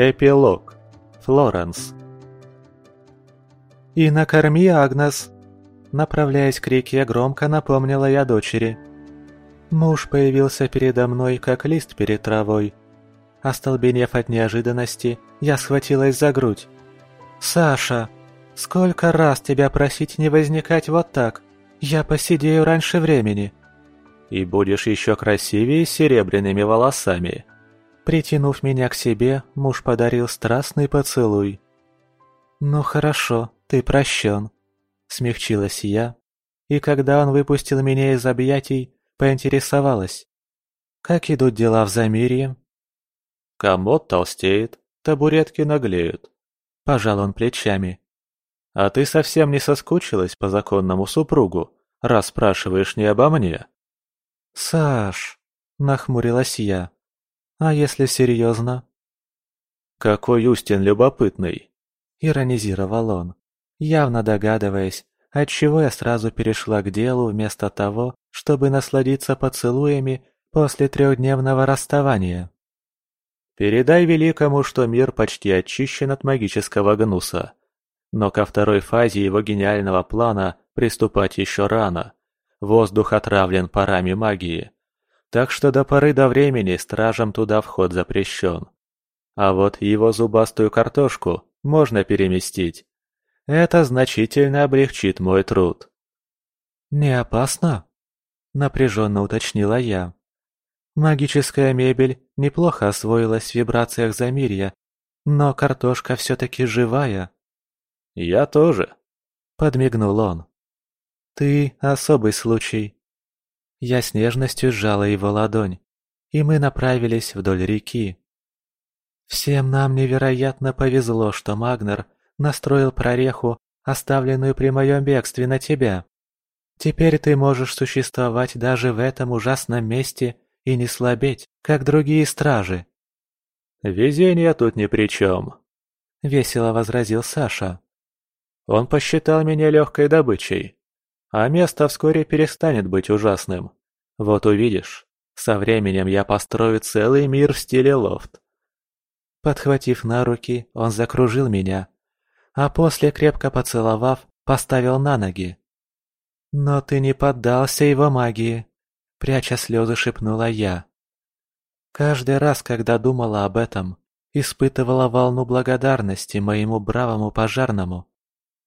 Эпилог. Флоренс. «И накорми, Агнес!» Направляясь к реке, громко напомнила я дочери. Муж появился передо мной, как лист перед травой. Остолбенев от неожиданности, я схватилась за грудь. «Саша, сколько раз тебя просить не возникать вот так? Я посидею раньше времени». «И будешь еще красивее с серебряными волосами». Притянув меня к себе, муж подарил страстный поцелуй. «Ну хорошо, ты прощен», — смягчилась я, и когда он выпустил меня из объятий, поинтересовалась. «Как идут дела в Замирье?» «Комод толстеет, табуретки наглеют», — пожал он плечами. «А ты совсем не соскучилась по законному супругу, раз спрашиваешь не обо мне?» «Саш», — нахмурилась я, — «а если серьезно?» «Какой Устин любопытный!» — иронизировал он, явно догадываясь, отчего я сразу перешла к делу вместо того, чтобы насладиться поцелуями после трехдневного расставания. «Передай Великому, что мир почти очищен от магического гнуса. Но ко второй фазе его гениального плана приступать еще рано. Воздух отравлен парами магии. Так что до поры до времени стражам туда вход запрещен. А вот его зубастую картошку можно переместить. Это значительно облегчит мой труд. «Не опасно?» – напряженно уточнила я. Магическая мебель неплохо освоилась в вибрациях Замирья, но картошка все-таки живая. «Я тоже», – подмигнул он. «Ты особый случай». Я с нежностью сжала его ладонь, и мы направились вдоль реки. Всем нам невероятно повезло, что Магнер настроил прореху, оставленную при моем бегстве на тебя. Теперь ты можешь существовать даже в этом ужасном месте и не слабеть, как другие стражи». «Везение тут ни при чем», — весело возразил Саша. «Он посчитал меня легкой добычей, а место вскоре перестанет быть ужасным. Вот увидишь, со временем я построю целый мир в стиле лофт». Подхватив на руки, он закружил меня, а после, крепко поцеловав, поставил на ноги. «Но ты не поддался его магии», — пряча слезы шепнула я. Каждый раз, когда думала об этом, испытывала волну благодарности моему бравому пожарному.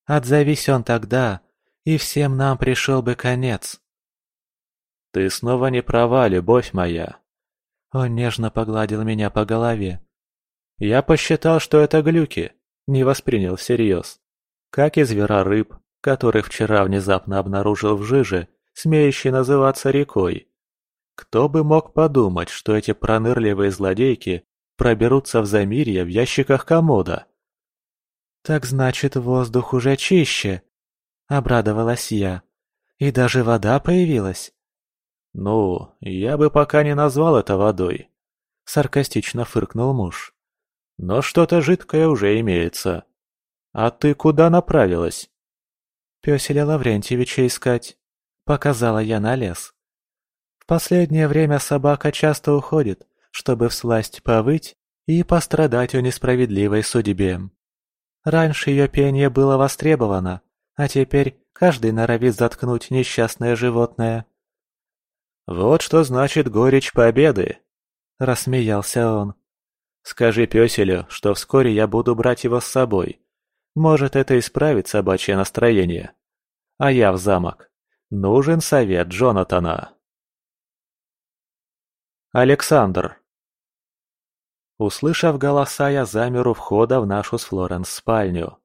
Отзовись он тогда, и всем нам пришел бы конец. «Ты снова не права, любовь моя!» Он нежно погладил меня по голове. «Я посчитал, что это глюки, не воспринял всерьез. Как и зверорыб, которых вчера внезапно обнаружил в жиже, смеющий называться рекой. Кто бы мог подумать, что эти пронырливые злодейки проберутся в замирье в ящиках комода? «Так значит, воздух уже чище», — обрадовалась я. «И даже вода появилась». «Ну, я бы пока не назвал это водой», — саркастично фыркнул муж. Но что-то жидкое уже имеется. А ты куда направилась? Пёселя Лаврентьевича искать. Показала я на лес. В последнее время собака часто уходит, чтобы всласть повыть и пострадать о несправедливой судьбе. Раньше ее пение было востребовано, а теперь каждый норовит заткнуть несчастное животное. «Вот что значит горечь победы!» – рассмеялся он. Скажи пёселю, что вскоре я буду брать его с собой. Может, это исправит собачье настроение. А я в замок. Нужен совет Джонатана. Александр. Услышав голоса, я замер у входа в нашу с Флоренс спальню.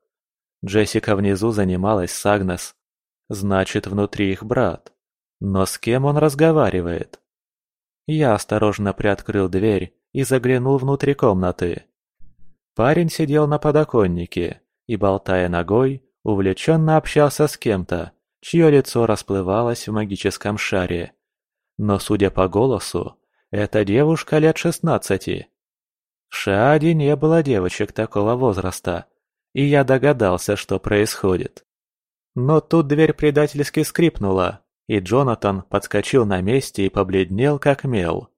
Джессика внизу занималась с Агнес. Значит, внутри их брат. Но с кем он разговаривает? Я осторожно приоткрыл дверь и заглянул внутрь комнаты. Парень сидел на подоконнике и, болтая ногой, увлеченно общался с кем-то, чье лицо расплывалось в магическом шаре. Но, судя по голосу, это девушка лет шестнадцати. В Шааде не было девочек такого возраста, и я догадался, что происходит. Но тут дверь предательски скрипнула, и Джонатан подскочил на месте и побледнел, как мел.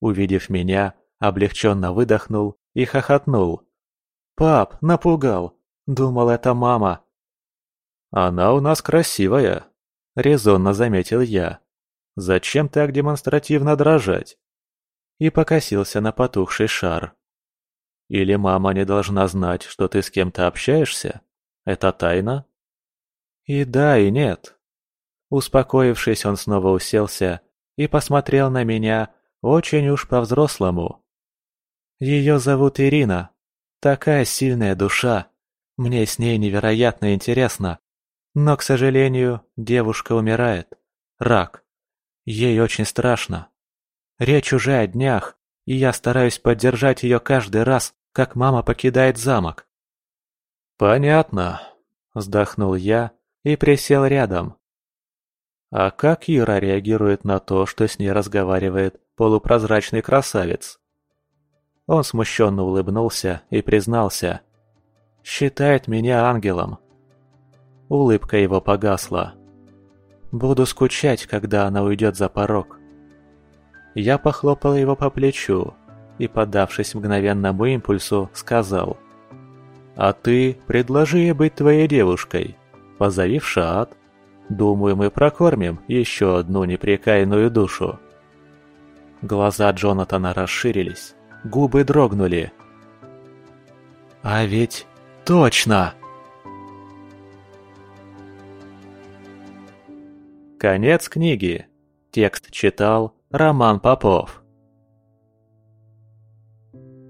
Увидев меня, облегченно выдохнул и хохотнул. «Пап, напугал! Думал, это мама!» «Она у нас красивая», — резонно заметил я. «Зачем так демонстративно дрожать?» И покосился на потухший шар. «Или мама не должна знать, что ты с кем-то общаешься? Это тайна?» И да, и нет. Успокоившись, он снова уселся и посмотрел на меня очень уж по-взрослому. Ее зовут Ирина. Такая сильная душа. Мне с ней невероятно интересно. Но, к сожалению, девушка умирает. Рак. Ей очень страшно. Речь уже о днях, и я стараюсь поддержать ее каждый раз, как мама покидает замок. «Понятно», — вздохнул я и присел рядом. А как Ира реагирует на то, что с ней разговаривает полупрозрачный красавец? Он смущенно улыбнулся и признался. «Считает меня ангелом». Улыбка его погасла. «Буду скучать, когда она уйдет за порог». Я похлопал его по плечу и, поддавшись мгновенному импульсу, сказал. «А ты предложи ей быть твоей девушкой. Позови в шат. Думаю, мы прокормим еще одну непрекаянную душу». Глаза Джонатана расширились, губы дрогнули. «А ведь точно!» Конец книги. Текст читал Роман Попов. thank you